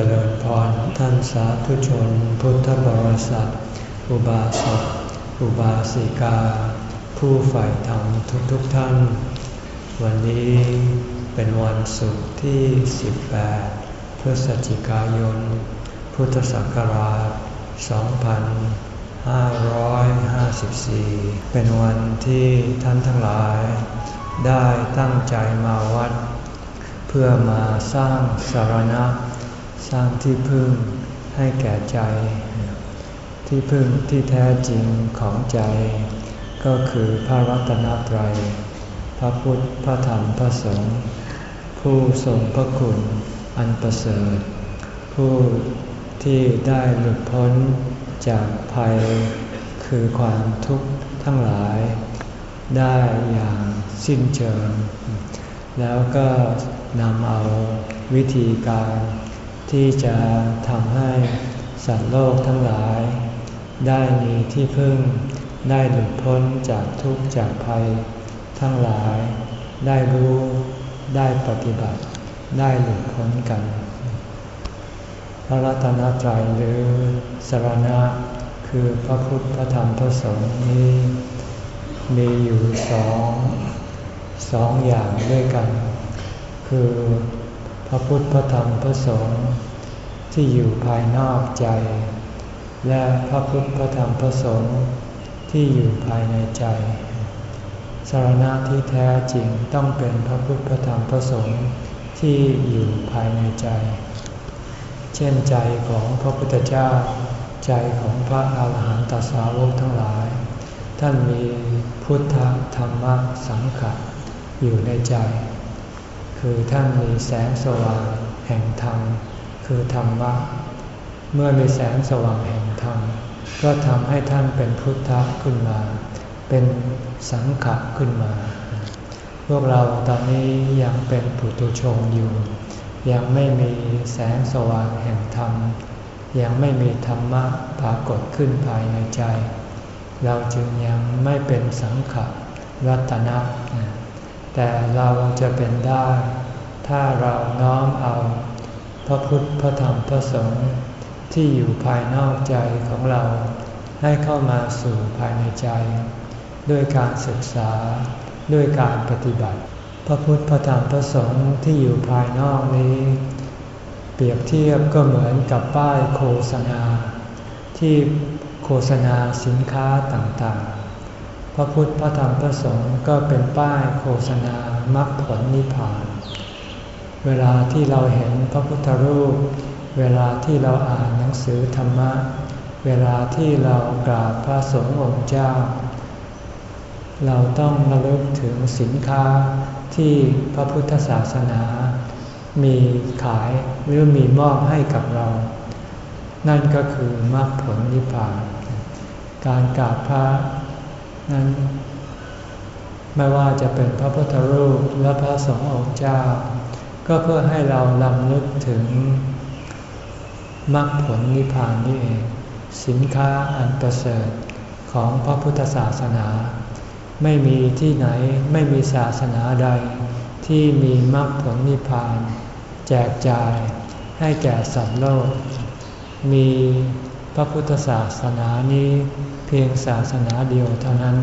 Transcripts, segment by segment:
จริญพรท่านสาธุชน พุทธบริษัท อุบาสกอุบาสิกา ผู้ใฝ่ธรรมทุกๆทท่าน วันนี้เป็นวันศุกร์ที่ 18 พฤศจิกายน พุทธศักราช 2554 เป็นวันที่ท่านทั้งหลาย ได้ตั้งใจมาวัด เพื่อมาสร้างสารณะ สร้างที่พึ่งให้แก่ใจ ที่พึ่งที่แท้จริงของใจ ก็คือพระรัตนตรัย พระพุทธ พระธรรม พระสงฆ์ ผู้ทรงพระคุณอันประเสริฐ ผู้ที่ได้หลุดพ้นจากภัย คือความทุกข์ทั้งหลาย ได้อย่างสิ้นเชิง แล้วก็นำเอาวิธีการ ที่จะทำให้สัตว์โลกทั้งหลาย ได้มีที่พึ่ง ได้หลุดพ้นจากทุกข์จากภัย ทั้งหลาย ได้รู้ได้ปฏิบัติ ได้หลุดพ้นกัน พระรัตนตรัยหรือสรณะคือพระพุทธพระธรรมพระสงฆ์นี้มีอยู่สองสองอย่างด้วยกัน คือ พระพุทธพระธรรมพระสงฆ์ที่อยู่ภายนอกใจ และพระพุทธพระธรรมพระสงฆ์ที่อยู่ภายในใจ สารณะที่แท้จริงต้องเป็นพระพุทธพระธรรมพระสงฆ์ที่อยู่ภายในใจ เช่นใจของพระพุทธเจ้า ใจของพระอาหารหันตสาวกทั้งหลาย ท่านมีพุทธธรรมสังขะอยู่ในใจ คือท่านมีแสงสว่างแห่งธรรม คือธรรมะ เมื่อมีแสงสว่างแห่งธรรม ก็ทำให้ท่านเป็นพุทธะขึ้นมา เป็นสังขะขึ้นมา พวกเราตอนนี้ยังเป็นปุถุชนอยู่ ยังไม่มีแสงสว่างแห่งธรรม ยังไม่มีธรรมะปรากฏขึ้นภายในใจ เราจึงยังไม่เป็นสังขะรัตนะ แต่เราจะเป็นได้ ถ้าเราน้อมเอา พระพุทธพระธรรมพระสงฆ์ที่อยู่ภายนอกใจของเรา ให้เข้ามาสู่ภายในใจ ด้วยการศึกษาด้วยการปฏิบัติ พระพุทธพระธรรมพระสงฆ์ที่อยู่ภายนอกนี้ เปรียบเทียบก็เหมือนกับป้ายโฆษณา ที่โฆษณาสินค้าต่างๆ ระพุทธพระธรรมพระสงฆ์ก็เป็นป้ายโฆษณามรรคผลนิพพาน เวลาที่เราเห็นพระพุทธรูป เวลาที่เราอ่านหนังสือธรรมะ เวลาที่เรากราบพระสงฆ์องค์เจ้า เราต้องระลึกถึงสินค้าที่พระพุทธศาสนา มีขายหรือมีมอบให้กับเรา นั่นก็คือมรรคผลนิพพาน การกราบพระ นั้นไม่ว่าจะเป็นพระพุทธรูปและพระสงฆ์องค์เจ้า ก็เพื่อให้เราลำลึกถึงมรรคผลนิพพานนี่เอง สินค้าอันประเสริฐของพระพุทธศาสนา ไม่มีที่ไหนไม่มีศาสนาใด ที่มีมรรคผลนิพพาน แจกจ่ายให้แก่สัตว์โลก มีพระพุทธศาสนานี้ เพียงศาสนาเดียวเท่านั้น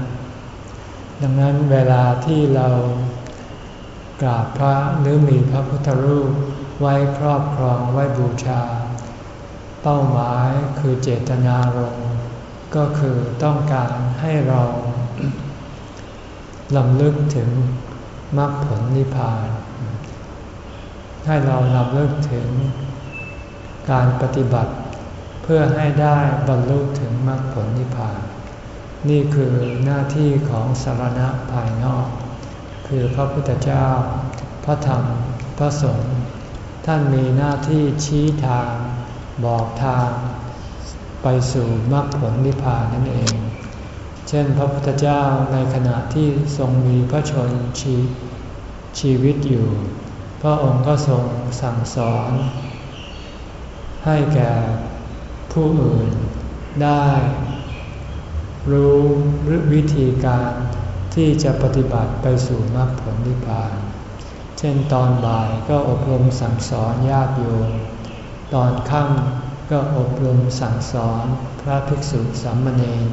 ดังนั้นเวลาที่เรากราบพระหรือมีพระพุทธรูปไว้ครอบครองไว้บูชา เป้าหมายคือเจตนารมณ์ก็คือต้องการให้เราลำลึกถึงมรรคผลนิพพาน ให้เราลำลึกถึงการปฏิบัติ เพื่อให้ได้บรรลุถึงมรรคผลนิพพาน นี่คือหน้าที่ของสารณะภายนอก คือพระพุทธเจ้า พระธรรม พระสงฆ์ท่านมีหน้าที่ชี้ทาง บอกทาง ไปสู่มรรคผลนิพพานนั่นเอง เช่นพระพุทธเจ้าในขณะที่ทรงมีพระชนชีชีวิตอยู่ พระองค์ก็ทรงสั่งสอน ให้แก่ ผู้อื่น ได้ รู้หรือวิธีการที่จะปฏิบัติไปสู่มรรคผลนิพพาน เช่นตอนบ่ายก็อบรมสั่งสอนญาติโยมตตอนค่ำก็อบรมสั่งสอนพระภิกษุสามเณร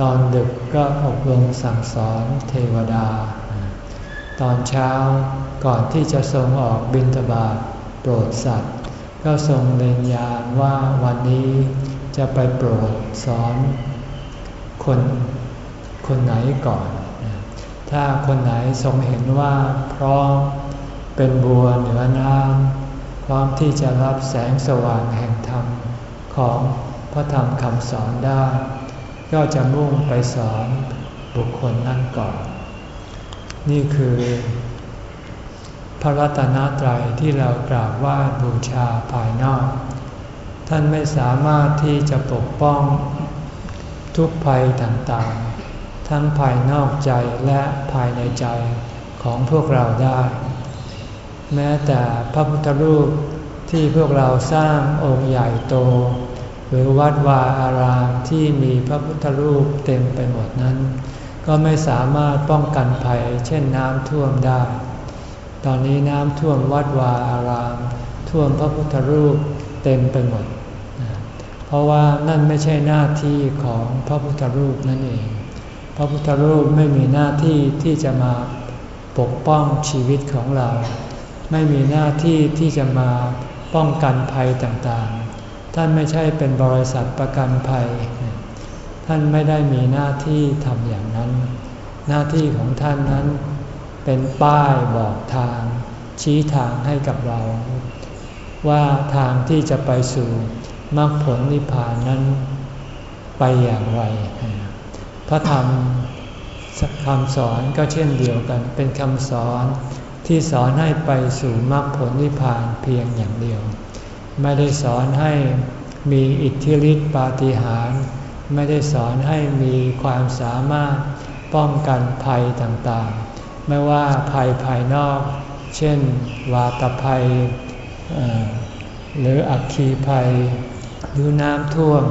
ตอนดึกก็อบรมสั่งสอนเทวดา ตอนเช้าก่อนที่จะทรงออกบิณฑบาตโปรดสัตว์ ก็ทรงเล็งยานว่าวันนี้จะไปโปรดสอนคนคนไหนก่อน ถ้าคนไหนทรงเห็นว่าพร้อมเป็นบัวเหนือน้ำพร้อมที่จะรับแสงสว่างแห่งธรรมของพระธรรมคำสอนได้ ก็จะมุ่งไปสอนบุคคลนั้นก่อน นี่คือ พระรัตนตรัยที่เรากราบไหว้บูชาภายนอก ท่านไม่สามารถที่จะปกป้องทุกภัยต่างๆ ทั้งภายนอกใจและภายในใจของพวกเราได้ แม้แต่พระพุทธรูปที่พวกเราสร้างองค์ใหญ่โต หรือวัดวาอารามที่มีพระพุทธรูปเต็มไปหมดนั้น ก็ไม่สามารถป้องกันภัยเช่นน้ำท่วมได้ ตอนนี้น้ำท่วมวัดวาอาราม ท่วมพระพุทธรูปเต็มไปหมด เพราะว่านั่นไม่ใช่หน้าที่ของพระพุทธรูปนั่นเอง พระพุทธรูปไม่มีหน้าที่ที่จะมาปกป้องชีวิตของเรา ไม่มีหน้าที่ที่จะมาป้องกันภัยต่างๆ ท่านไม่ใช่เป็นบริษัทประกันภัย ท่านไม่ได้มีหน้าที่ทำอย่างนั้น หน้าที่ของท่านนั้น เป็นป้ายบอกทาง ชี้ทางให้กับเรา ว่าทางที่จะไปสู่มรรคผลนิพพานนั้นไปอย่างไร พระธรรมคำสอนก็เช่นเดียวกัน เป็นคำสอนที่สอนให้ไปสู่มรรคผลนิพพานเพียงอย่างเดียว ไม่ได้สอนให้มีอิทธิฤทธิปาฏิหาริย์ไม่ได้สอนให้มีความสามารถป้องกันภัยต่างๆ ไม่ว่าภัยภายนอก เช่น วาตภัย หรืออัคคีภัย หรือน้ำท่วม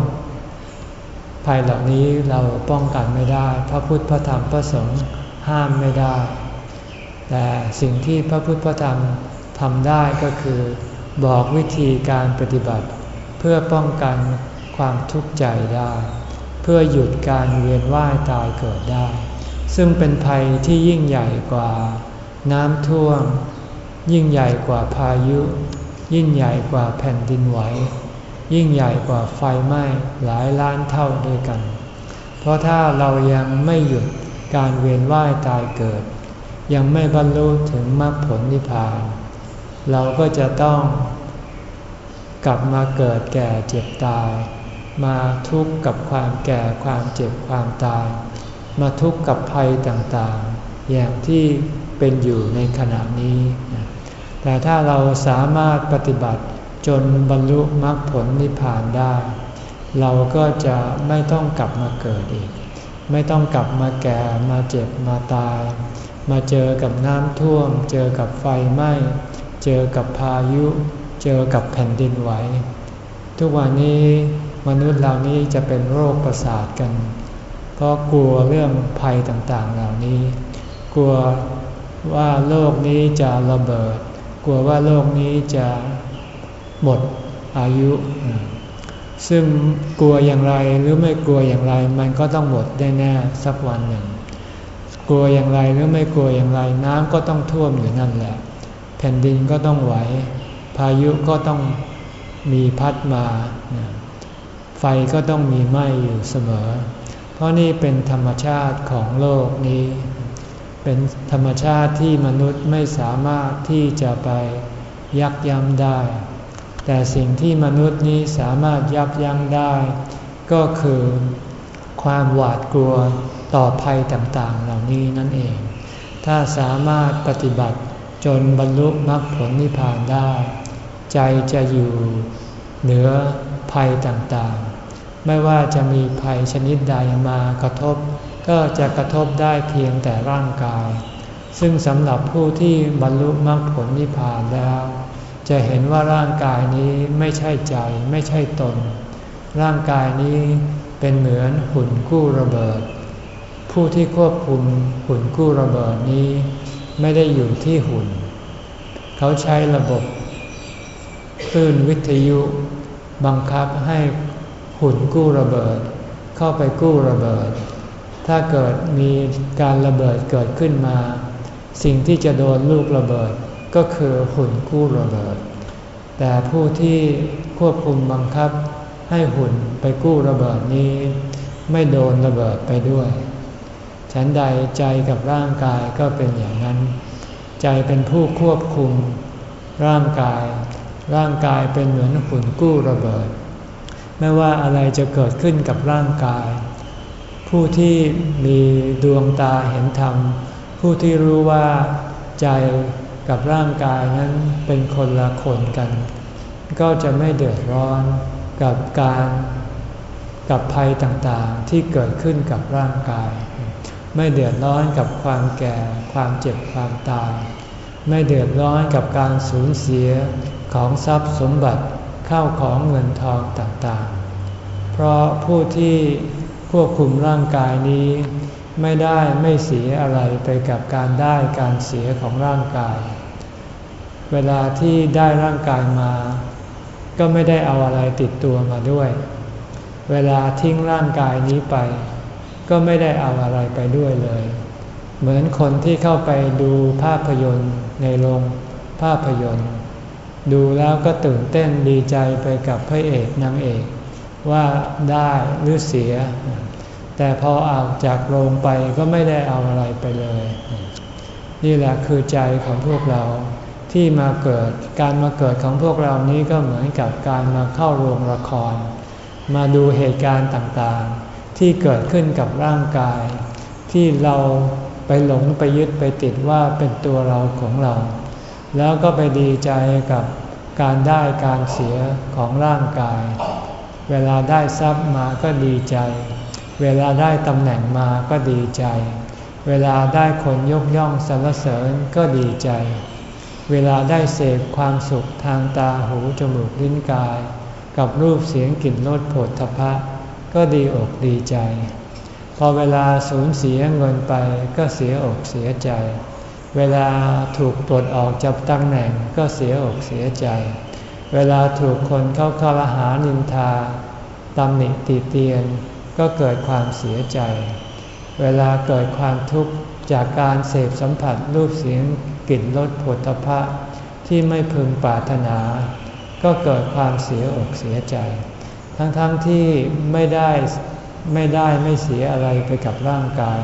ภัยเหล่านี้เราป้องกันไม่ได้ พระพุทธพระธรรมพระสงฆ์ห้ามไม่ได้ แต่สิ่งที่พระพุทธพระธรรมทำได้ก็คือ บอกวิธีการปฏิบัติ เพื่อป้องกันความทุกข์ใจได้ เพื่อหยุดการเวียนว่ายตายเกิดได้ ซึ่งเป็นภัยที่ยิ่งใหญ่กว่าน้ำท่วม ยิ่งใหญ่กว่าพายุ ยิ่งใหญ่กว่าแผ่นดินไหว ยิ่งใหญ่กว่าไฟไหม้หลายล้านเท่าด้วยกัน เพราะถ้าเรายังไม่หยุดการเวียนว่ายตายเกิด ยังไม่บรรลุถึงมรรคผลนิพพาน เราก็จะต้องกลับมาเกิดแก่เจ็บตาย มาทุกข์กับความแก่ความเจ็บความตาย มาทุกข์กับภัยต่างๆ อย่างที่เป็นอยู่ในขณะนี้ แต่ถ้าเราสามารถปฏิบัติจนบรรลุมรรคผลนิพพานได้ เราก็จะไม่ต้องกลับมาเกิดอีก ไม่ต้องกลับมาแก่มาเจ็บมาตาย มาเจอกับน้ำท่วม เจอกับไฟไหม้เจอกับพายุ เจอกับแผ่นดินไหว ทุกวันนี้มนุษย์เหล่านี้จะเป็นโรคประสาทกัน เพราะกลัวเรื่องภัยต่างๆเหล่านี้ กลัวว่าโลกนี้จะระเบิด กลัวว่าโลกนี้จะหมดอายุ ซึ่งกลัวอย่างไรหรือไม่กลัวอย่างไร มันก็ต้องหมดได้แน่สักวันหนึ่ง กลัวอย่างไรหรือไม่กลัวอย่างไร น้ำก็ต้องท่วมอยู่นั่นแหละ แผ่นดินก็ต้องไหว พายุก็ต้องมีพัดมา ไฟก็ต้องมีไหม้อยู่เสมอ เพราะนี่เป็นธรรมชาติของโลกนี้ เป็นธรรมชาติที่มนุษย์ไม่สามารถที่จะไปยักย้ำได้ แต่สิ่งที่มนุษย์นี้สามารถยับยั้งได้ ก็คือความหวาดกลัวต่อภัยต่างๆ เหล่านี้นั่นเอง ถ้าสามารถปฏิบัติจนบรรลุมรรคผลนิพพานได้ ใจจะอยู่เหนือภัยต่างๆ ไม่ว่าจะมีภัยชนิดใดมากระทบ ก็จะกระทบได้เพียงแต่ร่างกาย ซึ่งสำหรับผู้ที่บรรลุมรรคผลนิพพานแล้ว จะเห็นว่าร่างกายนี้ไม่ใช่ใจไม่ใช่ตน ร่างกายนี้เป็นเหมือนหุ่นกู้ระเบิด ผู้ที่ควบคุมหุ่นกู้ระเบิดนี้ ไม่ได้อยู่ที่หุ่น เขาใช้ระบบคลื่นวิทยุบังคับให้ หุ่นกู้ระเบิด เข้าไปกู้ระเบิด ถ้าเกิดมีการระเบิดเกิดขึ้นมา สิ่งที่จะโดนลูกระเบิดก็คือหุ่นกู้ระเบิด แต่ผู้ที่ควบคุมบังคับให้หุ่นไปกู้ระเบิดนี้ ไม่โดนระเบิดไปด้วย ฉันใดใจกับร่างกายก็เป็นอย่างนั้น ใจเป็นผู้ควบคุมร่างกาย ร่างกายเป็นเหมือนหุ่นกู้ระเบิด ไม่ว่าอะไรจะเกิดขึ้นกับร่างกาย ผู้ที่มีดวงตาเห็นธรรม ผู้ที่รู้ว่าใจกับร่างกายนั้นเป็นคนละคนกัน ก็จะไม่เดือดร้อนกับการกับภัยต่างๆ ที่เกิดขึ้นกับร่างกาย ไม่เดือดร้อนกับความแก่ความเจ็บความตาย ไม่เดือดร้อนกับการสูญเสียของทรัพย์สมบัติ ข้าของเงินทองต่างๆ เพราะผู้ที่ควบคุมร่างกายนี้ ไม่ได้ไม่เสียอะไรไปกับการได้การเสียของร่างกาย เวลาที่ได้ร่างกายมา ก็ไม่ได้เอาอะไรติดตัวมาด้วย เวลาทิ้งร่างกายนี้ไป ก็ไม่ได้เอาอะไรไปด้วยเลย เหมือนคนที่เข้าไปดูภาพยนตร์ในโรงภาพยนตร์ ดูแล้วก็ตื่นเต้นดีใจไปกับพระเอกนางเอก ว่าได้หรือเสีย แต่พอออกจากโรงไปก็ไม่ได้เอาอะไรไปเลย นี่แหละคือใจของพวกเราที่มาเกิดการมาเกิดของพวกเรานี้ก็เหมือนกับการมาเข้าโรงละคร มาดูเหตุการณ์ต่างๆ ที่เกิดขึ้นกับร่างกาย ที่เราไปหลงไปยึดไปติดว่าเป็นตัวเราของเรา แล้วก็ไปดีใจกับการได้การเสียของร่างกาย เวลาได้ทรัพย์มาก็ดีใจ เวลาได้ตำแหน่งมาก็ดีใจ เวลาได้คนยกย่องสรรเสริญก็ดีใจ เวลาได้เสพความสุขทางตาหูจมูกลิ้นกาย กับรูปเสียงกลิ่นรสผลทพะ ก็ดีอกดีใจ พอเวลาสูญเสียเงินไปก็เสียอกเสียใจ เวลาถูกปลดออกจากตำแหน่งก็เสียอกเสียใจ เวลาถูกคนเข้าคารหานินทาตำหนิติเตียนก็เกิดความเสียใจ เวลาเกิดความทุกข์จากการเสพสัมผัสรูปเสียงกลิ่นรสผลตภะที่ไม่พึงปรารถนา ก็เกิดความเสียอกเสียใจ ทั้งๆทที่ไม่ได้ไม่ได้ไม่เสียอะไรไปกับร่างกาย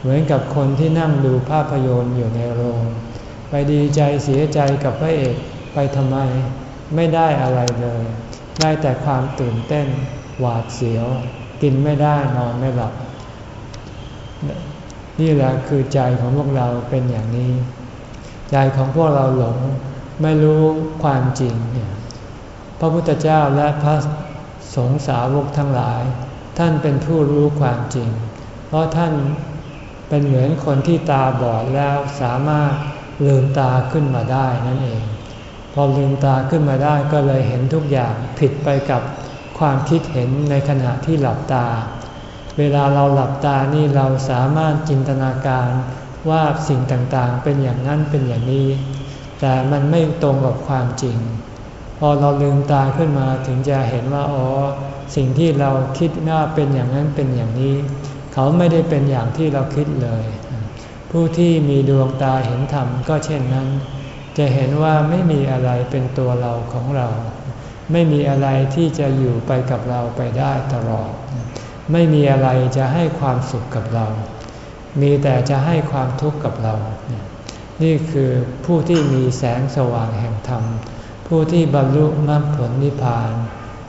เหมือนกับคนที่นั่งดูภาพยนตร์อยู่ในโรง ไปดีใจเสียใจกับพระเอกไปทำไม ไม่ได้อะไรเลย ได้แต่ความตื่นเต้น หวาดเสียว กินไม่ได้นอนไม่หลับ นี่แหละคือใจของพวกเราเป็นอย่างนี้ ใจของพวกเราหลงไม่รู้ความจริงเนี่ยพระพุทธเจ้าและพระสงฆ์สาวกทั้งหลาย ท่านเป็นผู้รู้ความจริง เพราะท่าน เป็นเหมือนคนที่ตาบอดแล้วสามารถลืมตาขึ้นมาได้นั่นเอง พอลืมตาขึ้นมาได้ก็เลยเห็นทุกอย่างผิดไปกับความคิดเห็นในขณะที่หลับตา เวลาเราหลับตานี่เราสามารถจินตนาการว่าสิ่งต่างๆ เป็นอย่างนั้นเป็นอย่างนี้ แต่มันไม่ตรงกับความจริง พอเราลืมตาขึ้นมาถึงจะเห็นว่าอ๋อสิ่งที่เราคิดว่าเป็นอย่างนั้นเป็นอย่างนี้ เขาไม่ได้เป็นอย่างที่เราคิดเลย ผู้ที่มีดวงตาเห็นธรรมก็เช่นนั้น จะเห็นว่าไม่มีอะไรเป็นตัวเราของเรา ไม่มีอะไรที่จะอยู่ไปกับเราไปได้ตลอด ไม่มีอะไรจะให้ความสุขกับเรา มีแต่จะให้ความทุกข์กับเรา นี่คือผู้ที่มีแสงสว่างแห่งธรรม ผู้ที่บรรลุมรรคผลนิพพาน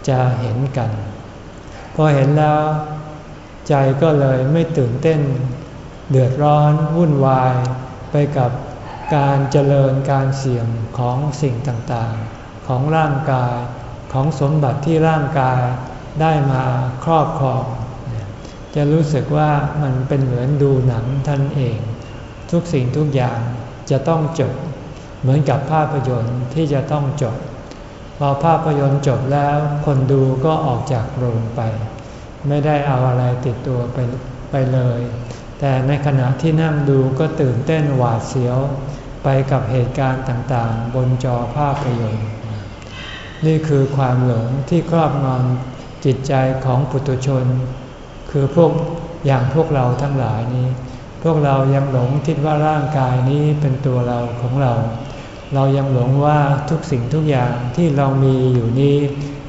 จะเห็นกัน พอเห็นแล้ว ใจก็เลยไม่ตื่นเต้น เดือดร้อนวุ่นวายไปกับการเจริญการเสี่ยงของสิ่งต่างๆ ของร่างกายของสมบัติที่ร่างกายได้มาครอบครอง จะรู้สึกว่ามันเป็นเหมือนดูหนังท่านเอง ทุกสิ่งทุกอย่างจะต้องจบ เหมือนกับภาพยนตร์ที่จะต้องจบ พอภาพยนตร์จบแล้วคนดูก็ออกจากโรงไป ไม่ได้เอาอะไรติดตัวไปไปเลย แต่ในขณะที่นั่งดูก็ตื่นเต้นหวาดเสียวไปกับเหตุการณ์ต่างๆ บนจอภาพยนตร์ นี่คือความหลงที่ครอบงำจิตใจของปุถุชน คือพวกอย่างพวกเราทั้งหลายนี้ พวกเรายังหลงคิดว่าร่างกายนี้เป็นตัวเราของเรา เรายังหลงว่าทุกสิ่งทุกอย่างที่เรามีอยู่นี้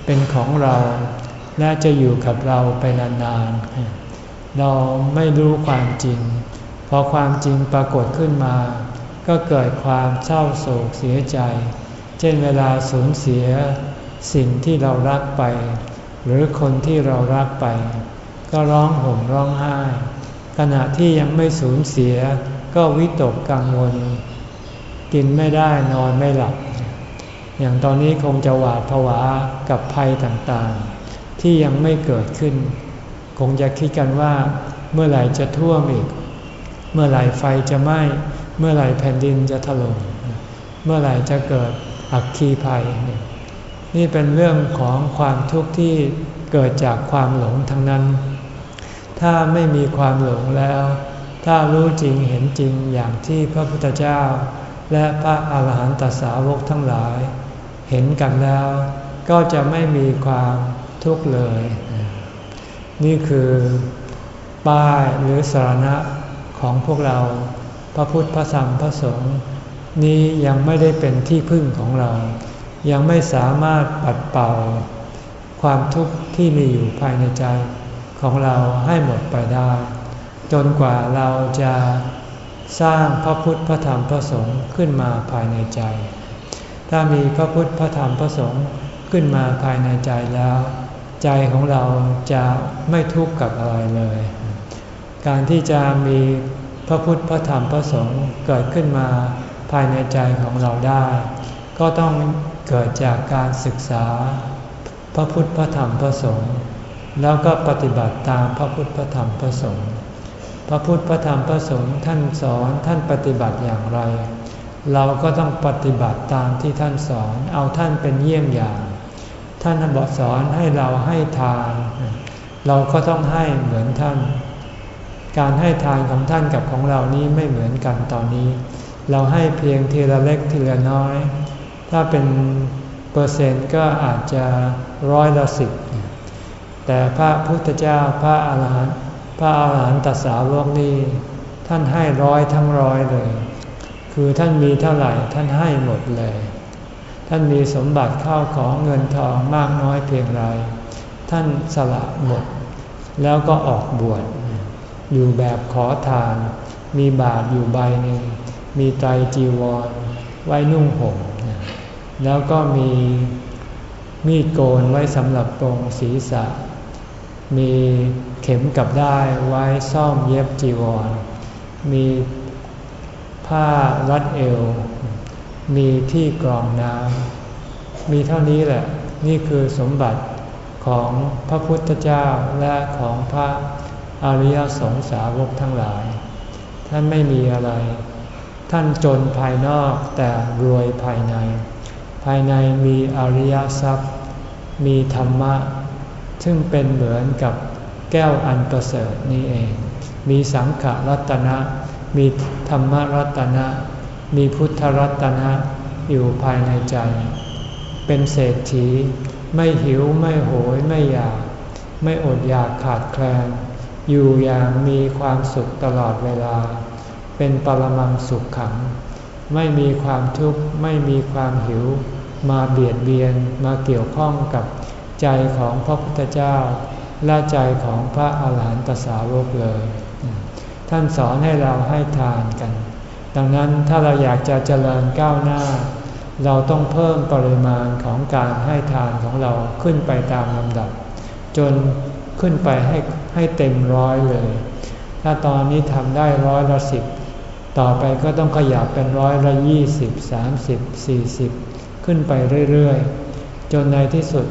เป็นของเรา และจะอยู่กับเราไปนานๆ เราไม่รู้ความจริง พอความจริงปรากฏขึ้นมา ก็เกิดความเศร้าโศกเสียใจ เช่นเวลาสูญเสียสิ่งที่เรารักไป หรือคนที่เรารักไป ก็ร้องห่มร้องไห้ ขณะที่ยังไม่สูญเสีย ก็วิตกกังวล กินไม่ได้นอนไม่หลับ อย่างตอนนี้คงจะหวาดผวากับภัยต่างๆ ที่ยังไม่เกิดขึ้น คงจะคิดกันว่า เมื่อไหร่จะท่วมอีก เมื่อไหร่ไฟจะไหม้เมื่อไหร่แผ่นดินจะถล่มเมื่อไหร่จะเกิดอักคีภัย นี่เป็นเรื่องของความทุกข์ที่เกิดจากความหลงทั้งนั้น ถ้าไม่มีความหลงแล้ว ถ้ารู้จริงเห็นจริงอย่างที่พระพุทธเจ้า และพระอาหารหันตสาวกทั้งหลาย เห็นกันแล้ว ก็จะไม่มีความ ทุกข์เลย นี่คือป้ายหรือสารณะของพวกเราพระพุทธพระธรรมพระสงฆ์นี้ยังไม่ได้เป็นที่พึ่งของเรา ยังไม่สามารถปัดเป่า ความทุกข์ที่มีอยู่ภายในใจของเราให้หมดไปได้ จนกว่าเราจะสร้างพระพุทธพระธรรมพระสงฆ์ขึ้นมาภายในใจ ถ้ามีพระพุทธพระธรรมพระสงฆ์ขึ้นมาภายในใจแล้ว ใจของเราจะไม่ทุกข์กับอะไรเลย การที่จะมีพระพุทธพระธรรมพระสงฆ์เกิดขึ้นมาภายในใจของเราได้ ก็ต้องเกิดจากการศึกษา พระพุทธพระธรรมพระสงฆ์แล้วก็ปฏิบัติตามพระพุทธพระธรรมพระสงฆ์พระพุทธพระธรรมพระสงฆ์ท่านสอนท่านปฏิบัติอย่างไร เราก็ต้องปฏิบัติตามที่ท่านสอนเอาท่านเป็นเยี่ยงอย่าง ท่านบอกสอนให้เราให้ทาน เราก็ต้องให้เหมือนท่าน การให้ทานของท่านกับของเรานี้ไม่เหมือนกันตอนนี้ เราให้เพียงทีละเล็กทีละน้อย ถ้าเป็นเปอร์เซ็นต์ก็อาจจะร้อยละสิบแต่พระพุทธเจ้าพระอาหารหันต์พระอาหารหันตสาวกนี้ท่านให้ร้อยทั้งร้อยเลย คือท่านมีเท่าไหร่ท่านให้หมดเลย ท่านมีสมบัติข้าวของเงินทองมากน้อยเพียงไร ท่านสละหมด แล้วก็ออกบวช อยู่แบบขอทาน มีบาทอยู่ใบหนึ่ง มีไตรจีวร ไว้นุ่งห่ม แล้วก็มีมีดโกนไว้สำหรับตรงศีรษะ มีเข็มกับได้ไว้ซ่อมเย็บจีวร มีผ้ารัดเอว มีที่กรองน้ำมีเท่านี้แหละ นี่คือสมบัติของพระพุทธเจ้าและของพระอริยสงสาวกทั้งหลาย ท่านไม่มีอะไร ท่านจนภายนอกแต่รวยภายใน ภายในมีอริยทรัพย์ มีธรรมะ ซึ่งเป็นเหมือนกับแก้วอันประเสริฐนี้เอง มีสังขรัตนะ มีธรรมรัตนะ มีพุทธรัตนะอยู่ภายในใจ เป็นเศรษฐี ไม่หิวไม่โหยไม่อยาก ไม่อดอยากขาดแคลน อยู่อย่างมีความสุขตลอดเวลา เป็นปรมังสุขขัง ไม่มีความทุกข์ไม่มีความหิว มาเบียดเบียนมาเกี่ยวข้องกับใจของพระพุทธเจ้า และใจของพระอาหารหันตสาวกเลย ท่านสอนให้เราให้ทานกัน ดังนั้นถ้าเราอยากจะเจริญก้าวหน้า เราต้องเพิ่มปริมาณของการให้ทานของเราขึ้นไปตามลำดับ จนขึ้นไปให้ให้เต็มร้อยเลย ถ้าตอนนี้ทำได้ร้อยละสิบต่อไปก็ต้องขยับเป็นร้อยละยี่สิบสามสิบสี่สิบขึ้นไปเรื่อยๆ จนในที่สุด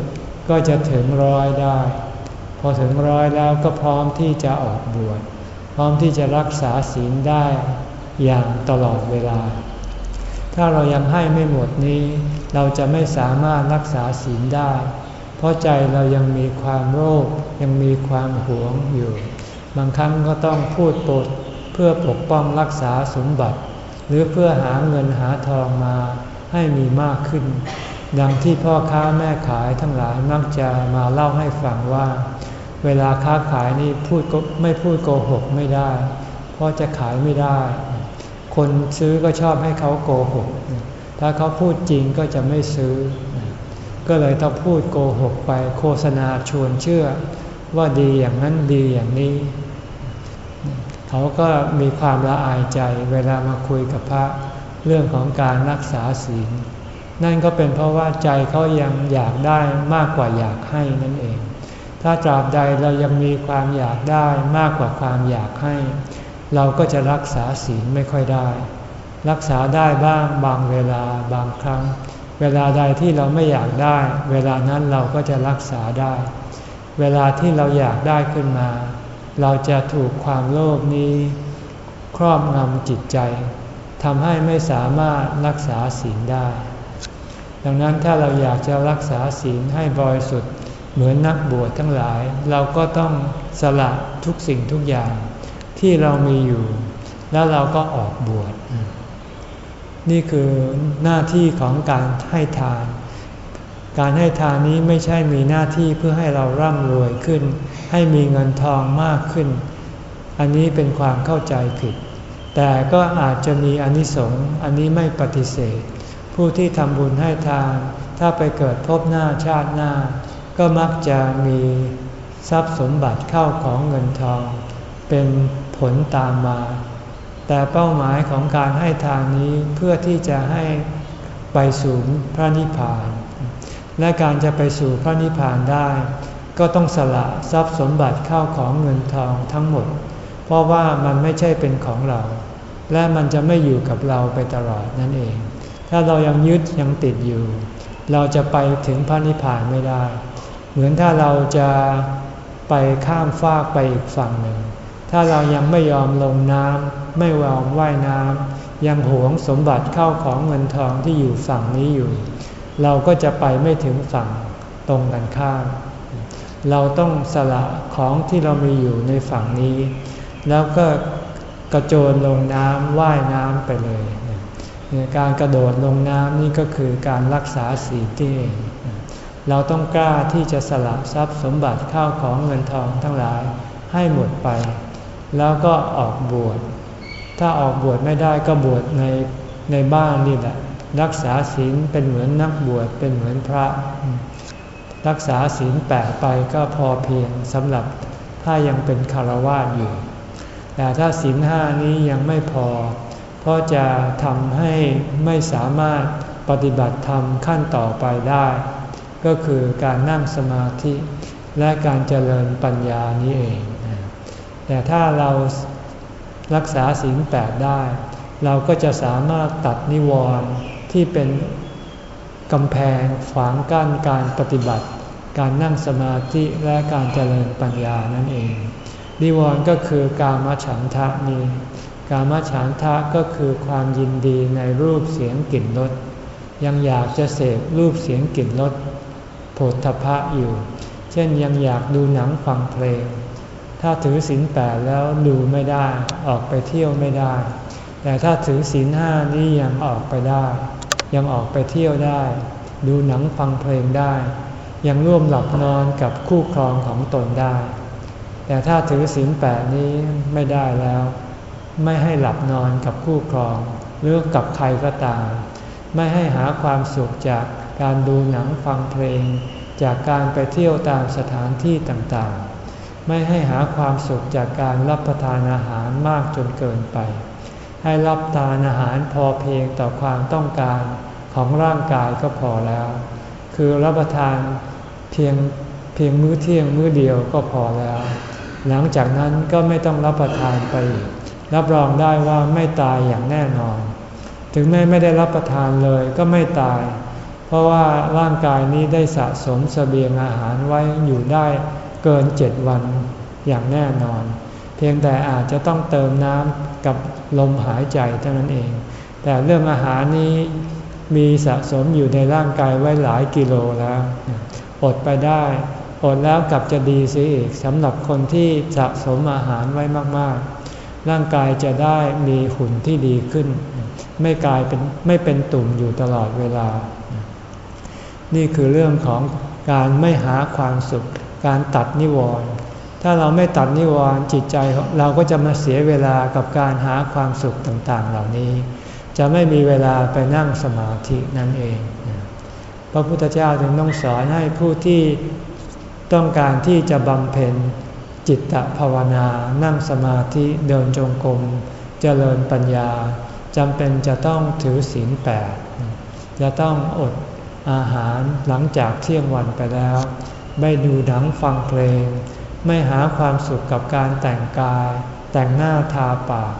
ก็จะถึงร้อยได้ พอถึงร้อยแล้วก็พร้อมที่จะออกบวชพร้อมที่จะรักษาศีลได้ อย่างตลอดเวลา ถ้าเรายังให้ไม่หมดนี้ เราจะไม่สามารถรักษาศีลได้ เพราะใจเรายังมีความโลภยังมีความหวงอยู่ บางครั้งก็ต้องพูดปดเพื่อปกป้องรักษาสมบัติ หรือเพื่อหาเงินหาทองมาให้มีมากขึ้น ดังที่พ่อค้าแม่ขายทั้งหลายมักจะมาเล่าให้ฟังว่า เวลาค้าขายนี่พูดก็ไม่พูดโกหกไม่ได้ เพราะจะขายไม่ได้ คนซื้อก็ชอบให้เขาโกหก ถ้าเขาพูดจริงก็จะไม่ซื้อ ก็เลยต้องพูดโกหกไปโฆษณาชวนเชื่อ ว่าดีอย่างนั้นดีอย่างนี้ เขาก็มีความละอายใจเวลามาคุยกับพระเรื่องของการรักษาศีล นั่นก็เป็นเพราะว่าใจเขายังอยากได้มากกว่าอยากให้นั่นเอง ถ้าตราบใดเรายังมีความอยากได้มากกว่าความอยากให้ เราก็จะรักษาศีลไม่ค่อยได้ รักษาได้บ้างบางเวลาบางครั้ง เวลาใดที่เราไม่อยากได้ เวลานั้นเราก็จะรักษาได้ เวลาที่เราอยากได้ขึ้นมา เราจะถูกความโลภนี้ ครอบงำจิตใจทำให้ไม่สามารถรักษาศีลได้ ดังนั้นถ้าเราอยากจะรักษาศีลให้บริสุทธิ์เหมือนนักบวชทั้งหลาย เราก็ต้องสละทุกสิ่งทุกอย่าง ที่เรามีอยู่ แล้วเราก็ออกบวช นี่คือหน้าที่ของการให้ทาน การให้ทานนี้ไม่ใช่มีหน้าที่เพื่อให้เราร่ำรวยขึ้น ให้มีเงินทองมากขึ้น อันนี้เป็นความเข้าใจผิด แต่ก็อาจจะมีอนิสงส์อันนี้ไม่ปฏิเสธ ผู้ที่ทำบุญให้ทาน ถ้าไปเกิดพบหน้าชาติหน้า ก็มักจะมีทรัพย์สมบัติเข้าของเงินทอง เป็น ผลตามมา แต่เป้าหมายของการให้ทานนี้เพื่อที่จะให้ไปสู่พระนิพพาน และการจะไปสู่พระนิพพานได้ ก็ต้องสละทรัพย์สมบัติเข้าของเงินทองทั้งหมด เพราะว่ามันไม่ใช่เป็นของเรา และมันจะไม่อยู่กับเราไปตลอดนั่นเอง ถ้าเรายังยึดยังติดอยู่ เราจะไปถึงพระนิพพานไม่ได้ เหมือนถ้าเราจะไปข้ามฟากไปอีกฝั่งหนึ่ง ถ้าเรายังไม่ยอมลงน้ำไม่ยอมว่ายน้ำยังหวงสมบัติเข้าของเงินทองที่อยู่ฝั่งนี้อยู่ เราก็จะไปไม่ถึงฝั่งตรงกันข้ามเราต้องสละของที่เรามีอยู่ในฝั่งนี้ แล้วก็กระโจนลงน้ำว่ายน้ำไปเลย การกระโดดลงน้ำนี่ก็คือการรักษาศีที่เองเราต้องกล้าที่จะสละทรัพย์สมบัติข้าวของเงินทองทั้งหลายให้หมดไป แล้วก็ออกบวช ถ้าออกบวชไม่ได้ก็บวชในในบ้านนี่แหละ รักษาศีลเป็นเหมือนนักบวชเป็นเหมือนพระ รักษาศีลแปดไปก็พอเพียงสำหรับถ้ายังเป็นคารวะอยู่ แต่ถ้าศีลห้านี้ยังไม่พอ เพราะจะทำให้ไม่สามารถปฏิบัติธรรมขั้นต่อไปได้ ก็คือการนั่งสมาธิและการเจริญปัญญานี้เอง แต่ถ้าเรารักษาศีลแปดได้ เราก็จะสามารถตัดนิวรณ์ที่เป็นกำแพงฝางกั้นการปฏิบัติ การนั่งสมาธิและการเจริญปัญญานั่นเอง นิวรณ์ก็คือกามฉันทะนี้กามฉันทะก็คือความยินดีในรูปเสียงกลิ่นรสยังอยากจะเสพรูปเสียงกลิ่นรสโผฏฐพะอยู่ เช่นยังอยากดูหนังฟังเพลง ถ้าถือศีลแปดแล้วดูไม่ได้ ออกไปเที่ยวไม่ได้ แต่ถ้าถือศีลห้านี้ยังออกไปได้ ยังออกไปเที่ยวได้ ดูหนังฟังเพลงได้ ยังร่วมหลับนอนกับคู่ครองของตนได้ แต่ถ้าถือศีลแปดนี้ไม่ได้แล้ว ไม่ให้หลับนอนกับคู่ครอง หรือกับใครก็ตาม ไม่ให้หาความสุขจากการดูหนังฟังเพลง จากการไปเที่ยวตามสถานที่ต่างๆ ไม่ให้หาความสุขจากการรับประทานอาหารมากจนเกินไป ให้รับทานอาหารพอเพียงต่อความต้องการของร่างกายก็พอแล้ว คือรับประทานเพียงเพียงมื้อเที่ยงมื้อเดียวก็พอแล้ว หลังจากนั้นก็ไม่ต้องรับประทานไปรับรองได้ว่าไม่ตายอย่างแน่นอน ถึงแม้ไม่ได้รับประทานเลยก็ไม่ตาย เพราะว่าร่างกายนี้ได้สะสมสเสบียงอาหารไว้อยู่ได้ เกินเจ็ดวันอย่างแน่นอน เพียงแต่อาจจะต้องเติมน้ำกับลมหายใจเท่านั้นเอง แต่เรื่องอาหารนี้มีสะสมอยู่ในร่างกายไว้หลายกิโลแล้ว อดไปได้ อดแล้วกลับจะดีเสียอีกสำหรับคนที่สะสมอาหารไว้มากๆ ร่างกายจะได้มีหุ่นที่ดีขึ้น ไม่กลายเป็นไม่เป็นตุ่มอยู่ตลอดเวลา นี่คือเรื่องของการไม่หาความสุข การตัดนิวรณ์ถ้าเราไม่ตัดนิวรณ์จิตใจเราก็จะมาเสียเวลากับการหาความสุขต่างๆ เหล่านี้ จะไม่มีเวลาไปนั่งสมาธินั่นเอง พระพุทธเจ้าจึงต้องสอนให้ผู้ที่ต้องการที่จะบำเพ็ญจิตตภาวนา นั่งสมาธิเดินจงกรมเจริญปัญญาจำเป็นจะต้องถือศีลแปดจะต้องอดอาหารหลังจากเที่ยงวันไปแล้ว ไม่ดูหนังฟังเพลง ไม่หาความสุขกับการแต่งกาย แต่งหน้าทาปาก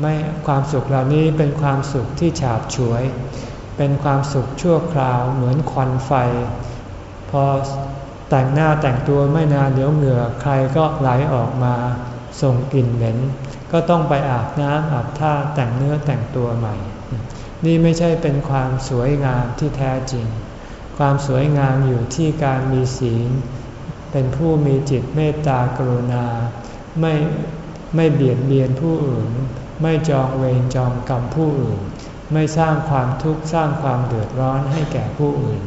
ไม่ความสุขเหล่านี้เป็นความสุขที่ฉาบฉวย เป็นความสุขชั่วคราวเหมือนควันไฟ พอแต่งหน้าแต่งตัวไม่นานเดี๋ยวเหงื่อใครก็ไหลออกมา ส่งกลิ่นเหม็น ก็ต้องไปอาบน้ำอาบท่าแต่งเนื้อแต่งตัวใหม่ นี่ไม่ใช่เป็นความสวยงามที่แท้จริง ความสวยงามอยู่ที่การมีศีล เป็นผู้มีจิตเมตตากรุณา ไม่ไม่เบียดเบียนผู้อื่น ไม่จองเวรจองกรรมผู้อื่น ไม่สร้างความทุกข์สร้างความเดือดร้อนให้แก่ผู้อื่น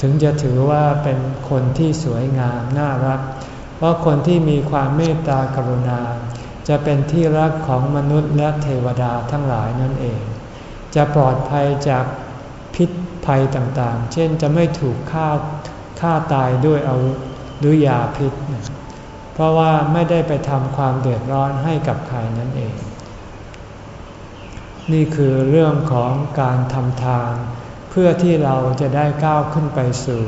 ถึงจะถือว่าเป็นคนที่สวยงามน่ารัก เพราะคนที่มีความเมตตากรุณา จะเป็นที่รักของมนุษย์และเทวดาทั้งหลายนั่นเอง จะปลอดภัยจาก ภัยต่างๆ เช่นจะไม่ถูกฆ่าฆ่าตายด้วยอาวุธหรือยาพิษ เพราะว่าไม่ได้ไปทำความเดือดร้อนให้กับใครนั่นเอง นี่คือเรื่องของการทำทาน เพื่อที่เราจะได้ก้าวขึ้นไปสู่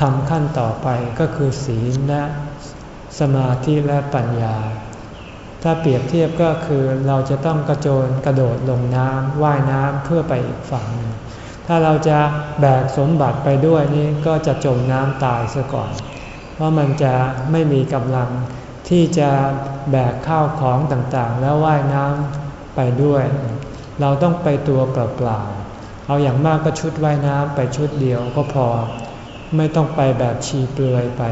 ทำขั้นต่อไปก็คือศีลและสมาธิและปัญญา ถ้าเปรียบเทียบก็คือเราจะต้องกระโจนกระโดดลงน้ำว่ายน้ำเพื่อไปอีกฝั่งหนึ่ง ถ้าเราจะแบกสมบัติไปด้วยนี่ก็จะจมน้ำตายซะก่อน เพราะมันจะไม่มีกำลังที่จะแบกข้าวของต่างๆ แล้วว่ายน้ำไปด้วย เราต้องไปตัวเปล่าๆ เอาอย่างมากก็ชุดว่ายน้ำไปชุดเดียวก็พอ ไม่ต้องไปแบบชีเปลือยไป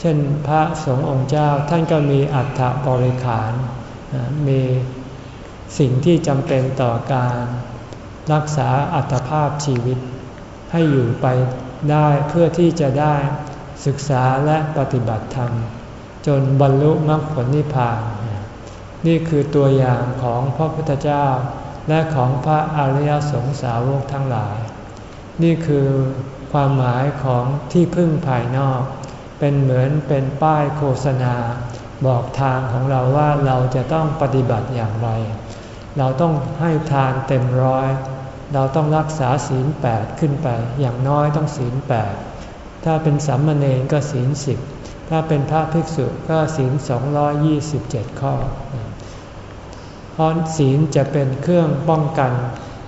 เช่นพระสงฆ์องค์เจ้าท่านก็มีอัฐบริขาร มีสิ่งที่จำเป็นต่อการ รักษาอัตภาพชีวิต ให้อยู่ไปได้เพื่อที่จะได้ศึกษาและปฏิบัติธรรม จนบรรลุมรรคผลนิพพาน นี่คือตัวอย่างของพระพุทธเจ้า และของพระอริยสงสาวกทั้งหลาย นี่คือความหมายของที่พึ่งภายนอก เป็นเหมือนเป็นป้ายโฆษณา บอกทางของเราว่าเราจะต้องปฏิบัติอย่างไร เราต้องให้ทานเต็มร้อย เราต้องรักษาศีลแปดขึ้นไป อย่างน้อยต้องศีลแปดถ้าเป็นสัมมาเนรก็ศีลสิบถ้าเป็นพระภิกษุก็ศีลสองยี่สิบเจ็ดข้อ เพราะศีลจะเป็นเครื่องป้องกัน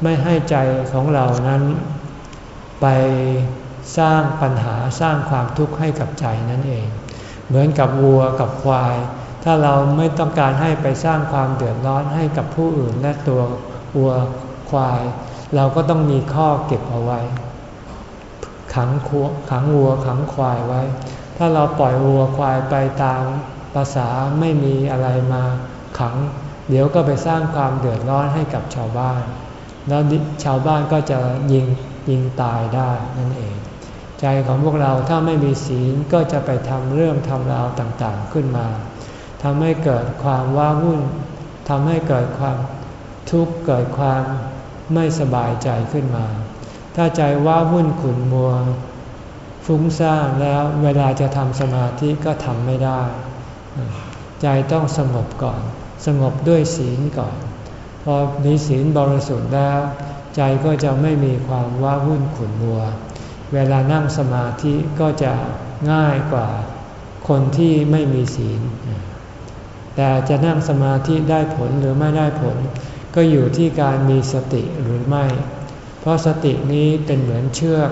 ไม่ให้ใจของเรานั้น ไปสร้างปัญหาสร้างความทุกข์ให้กับใจนั่นเอง เหมือนกับวัวกับควาย ถ้าเราไม่ต้องการให้ไปสร้างความเดือดร้อนให้กับผู้อื่นและตัววัวควาย เราก็ต้องมีข้อเก็บเอาไว้ ขังคัวขังวัวขังควายไว้ ถ้าเราปล่อยวัวควายไปตามภาษาไม่มีอะไรมาขัง เดี๋ยวก็ไปสร้างความเดือดร้อนให้กับชาวบ้าน แล้วชาวบ้านก็จะยิงยิงตายได้นั่นเอง ใจของพวกเราถ้าไม่มีศีลก็จะไปทำเรื่องทำราวต่างๆขึ้นมาทำให้เกิดความว้าวุ่นทำให้เกิดความทุกข์เกิดความ ไม่สบายใจขึ้นมา ถ้าใจว่าวุ่นขุนมัว ฟุ้งซ่านแล้วเวลาจะทำสมาธิก็ทำไม่ได้ ใจต้องสงบก่อน สงบด้วยศีลก่อน พอมีศีลบริสุทธิ์แล้ว ใจก็จะไม่มีความว่าวุ่นขุนมัว เวลานั่งสมาธิก็จะง่ายกว่าคนที่ไม่มีศีล แต่จะนั่งสมาธิได้ผลหรือไม่ได้ผล ก็อยู่ที่การมีสติหรือไม่ เพราะสตินี้เป็นเหมือนเชือก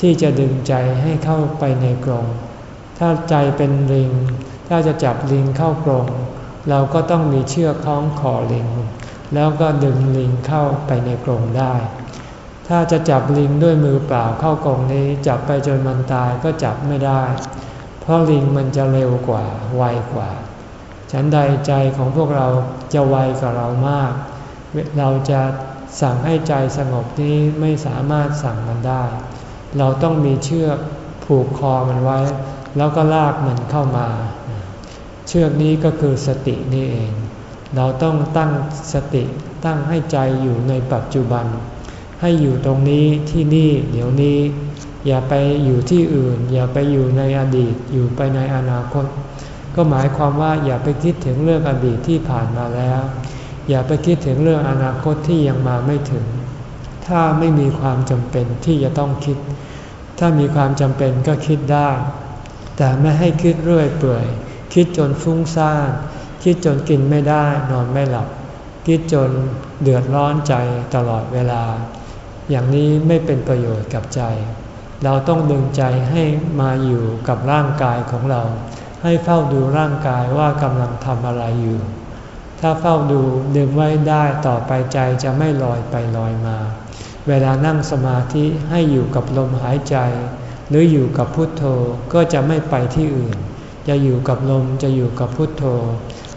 ที่จะดึงใจให้เข้าไปในกรง ถ้าใจเป็นลิง ถ้าจะจับลิงเข้ากรง เราก็ต้องมีเชือกคล้องคอลิง แล้วก็ดึงลิงเข้าไปในกรงได้ ถ้าจะจับลิงด้วยมือเปล่าเข้ากรงนี้ จับไปจนมันตายก็จับไม่ได้ เพราะลิงมันจะเร็วกว่าไวกว่า ฉันใดใจของพวกเราจะไวกว่าเรามาก เราจะสั่งให้ใจสงบนี้ไม่สามารถสั่งมันได้ เราต้องมีเชือกผูกคอมันไว้ แล้วก็ลากมันเข้ามา เชือกนี้ก็คือสตินี่เอง เราต้องตั้งสติตั้งให้ใจอยู่ในปัจจุบัน ให้อยู่ตรงนี้ที่นี่เดี๋ยวนี้ อย่าไปอยู่ที่อื่น อย่าไปอยู่ในอดีต อยู่ไปในอนาคต ก็หมายความว่าอย่าไปคิดถึงเรื่องอดีตที่ผ่านมาแล้ว อย่าไปคิดถึงเรื่องอนาคตที่ยังมาไม่ถึง ถ้าไม่มีความจำเป็นที่จะต้องคิด ถ้ามีความจำเป็นก็คิดได้ แต่ไม่ให้คิดเรื่อยเปื่อย คิดจนฟุ้งซ่านคิดจนกินไม่ได้นอนไม่หลับ คิดจนเดือดร้อนใจตลอดเวลา อย่างนี้ไม่เป็นประโยชน์กับใจ เราต้องดึงใจให้มาอยู่กับร่างกายของเรา ให้เฝ้าดูร่างกายว่ากำลังทำอะไรอยู่ ถ้าเฝ้าดูดึงไว้ได้ต่อไปใจจะไม่ลอยไปลอยมา เวลานั่งสมาธิให้อยู่กับลมหายใจ หรืออยู่กับพุทโธก็จะไม่ไปที่อื่น จะอยู่กับลมจะอยู่กับพุทโธ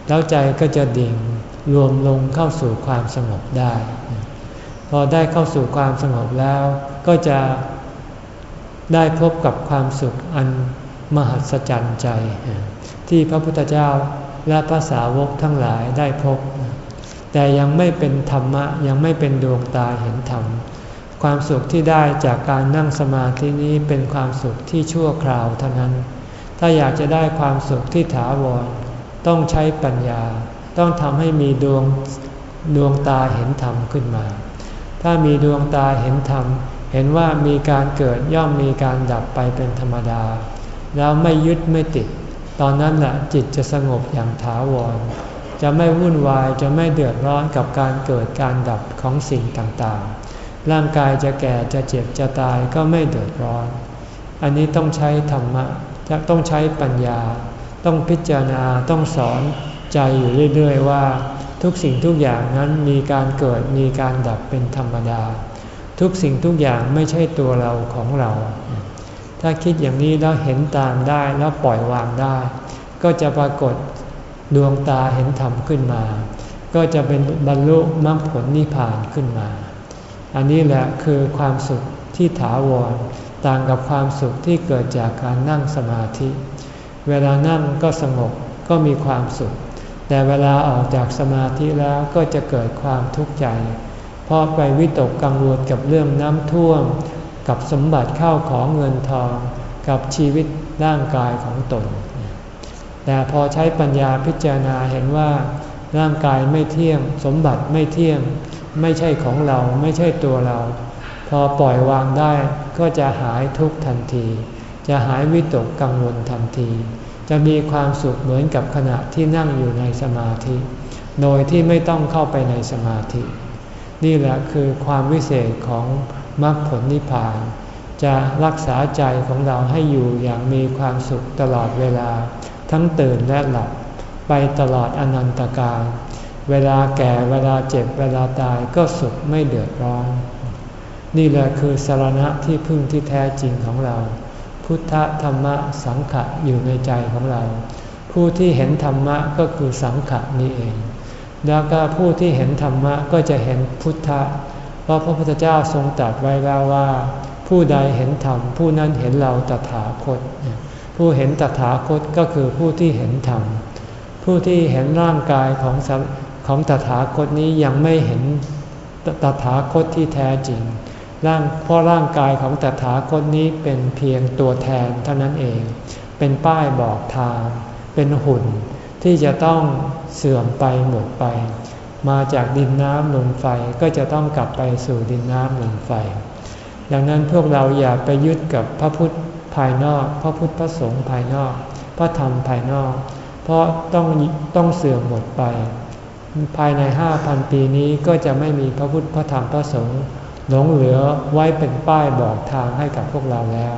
แล้วใจก็จะดิ่งรวมลงเข้าสู่ความสงบได้ พอได้เข้าสู่ความสงบแล้วก็จะได้พบกับความสุขอันมหัศจรรย์ใจ ที่พระพุทธเจ้า และภาษาวกทั้งหลายได้พบ แต่ยังไม่เป็นธรรมะยังไม่เป็นดวงตาเห็นธรรม ความสุขที่ได้จากการนั่งสมาธินี้เป็นความสุขที่ชั่วคราวเท่านั้น ถ้าอยากจะได้ความสุขที่ถาวร ต้องใช้ปัญญา ต้องทำให้มีดวงดวงตาเห็นธรรมขึ้นมา ถ้ามีดวงตาเห็นธรรม เห็นว่ามีการเกิดย่อมมีการดับไปเป็นธรรมดา แล้วไม่ยึดไม่ติด ตอนนั้นแหละจิตจะสงบอย่างถาวร จะไม่วุ่นวายจะไม่เดือดร้อนกับการเกิดการดับของสิ่งต่างๆ ร่างกายจะแก่จะเจ็บจะตายก็ไม่เดือดร้อน อันนี้ต้องใช้ธรรมะจะต้องใช้ปัญญา ต้องพิจารณาต้องสอนใจอยู่เรื่อยๆ ว่าทุกสิ่งทุกอย่างนั้นมีการเกิดมีการดับเป็นธรรมดา ทุกสิ่งทุกอย่างไม่ใช่ตัวเราของเรา ถ้าคิดอย่างนี้แล้วเห็นตามได้แล้วปล่อยวางได้ ก็จะปรากฏดวงตาเห็นธรรมขึ้นมา ก็จะเป็นบรรลุมรรคผลนิพพานขึ้นมา อันนี้แหละคือความสุขที่ถาวรต่างกับความสุขที่เกิดจากการนั่งสมาธิ เวลานั่งก็สงบก็มีความสุข แต่เวลาออกจากสมาธิแล้วก็จะเกิดความทุกข์ใจ เพราะไปวิตกกังวลกับเรื่องน้ำท่วม กับสมบัติเข้าของเงินทองกับชีวิตร่างกายของตน แต่พอใช้ปัญญาพิจารณาเห็นว่าร่างกายไม่เที่ยง สมบัติไม่เที่ยง ไม่ใช่ของเราไม่ใช่ตัวเรา พอปล่อยวางได้ก็จะหายทุกทันที จะหายวิตกกังวลทันที จะมีความสุขเหมือนกับขณะที่นั่งอยู่ในสมาธิ โดยที่ไม่ต้องเข้าไปในสมาธิ นี่แหละคือความวิเศษของ มรรคผลนิพพาน จะรักษาใจของเราให้อยู่อย่างมีความสุขตลอดเวลา ทั้งตื่นและหลับ ไปตลอดอนันตการ เวลาแก่เวลาเจ็บเวลาตายก็สุขไม่เดือดร้อน นี่แหละคือสารณะที่พึ่งที่แท้จริงของเรา พุทธธรรมะสังขะอยู่ในใจของเรา ผู้ที่เห็นธรรมะก็คือสังขะนี้เองแล้วก็ผู้ที่เห็นธรรมะก็จะเห็นพุทธะ เพราะพระพุทธเจ้าทรงตรัสไว้แล้วว่า ผู้ใดเห็นธรรมผู้นั้นเห็นเราตถาคต ผู้เห็นตถาคตก็คือผู้ที่เห็นธรรมผู้ที่เห็นร่างกายของของตถาคตนี้ยังไม่เห็นตถาคตที่แท้จริงร่างเพราะร่างกายของตถาคตนี้เป็นเพียงตัวแทนเท่านั้นเอง เป็นป้ายบอกทาง เป็นหุ่นที่จะต้องเสื่อมไปหมดไป มาจากดินน้ำลมไฟก็จะต้องกลับไปสู่ดินน้ำลมไฟ ดังนั้นพวกเราอย่าไปยึดกับพระพุทธภายนอก พระพุทธพระสงฆ์ภายนอก พระธรรมภายนอก เพราะต้องต้องเสื่อมหมดไป ภายในห้าพันปีนี้ก็จะไม่มีพระพุทธพระธรรมพระสงฆ์หลงเหลือไว้เป็นป้ายบอกทางให้กับพวกเราแล้ว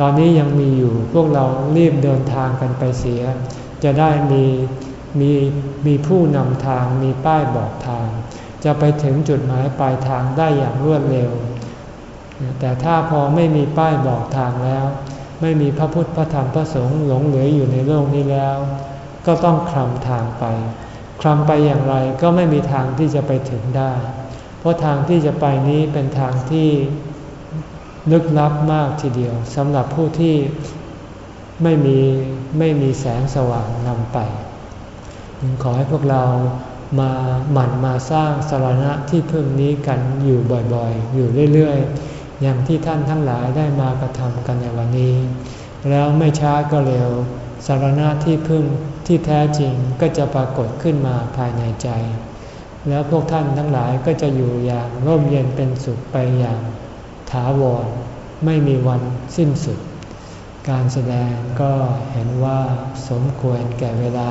ตอนนี้ยังมีอยู่พวกเรารีบเดินทางกันไปเสีย จะได้มี มีมีผู้นำทางมีป้ายบอกทาง จะไปถึงจุดหมายปลายทางได้อย่างรวดเร็ว แต่ถ้าพอไม่มีป้ายบอกทางแล้ว ไม่มีพระพุทธพระธรรมพระสงฆ์หลงเหลืออยู่ในโลกนี้แล้ว ก็ต้องคลำทางไปคลำไปอย่างไรก็ไม่มีทางที่จะไปถึงได้ เพราะทางที่จะไปนี้เป็นทางที่ลึกลับมากทีเดียวสำหรับผู้ที่ไม่มีไม่มีแสงสว่างนำไป ขอให้พวกเรามาหมั่นมาสร้างสารณะที่พึ่งนี้กันอยู่บ่อยๆ อยู่เรื่อยๆ อย่างที่ท่านทั้งหลายได้มากระทำกันในวันนี้ แล้วไม่ช้าก็เร็วสารณะที่พึ่งที่แท้จริงก็จะปรากฏขึ้นมาภายในใจ แล้วพวกท่านทั้งหลายก็จะอยู่อย่างร่มเย็นเป็นสุขไปอย่างถาวรไม่มีวันสิ้นสุด การแสดงก็เห็นว่าสมควรแก่เวลา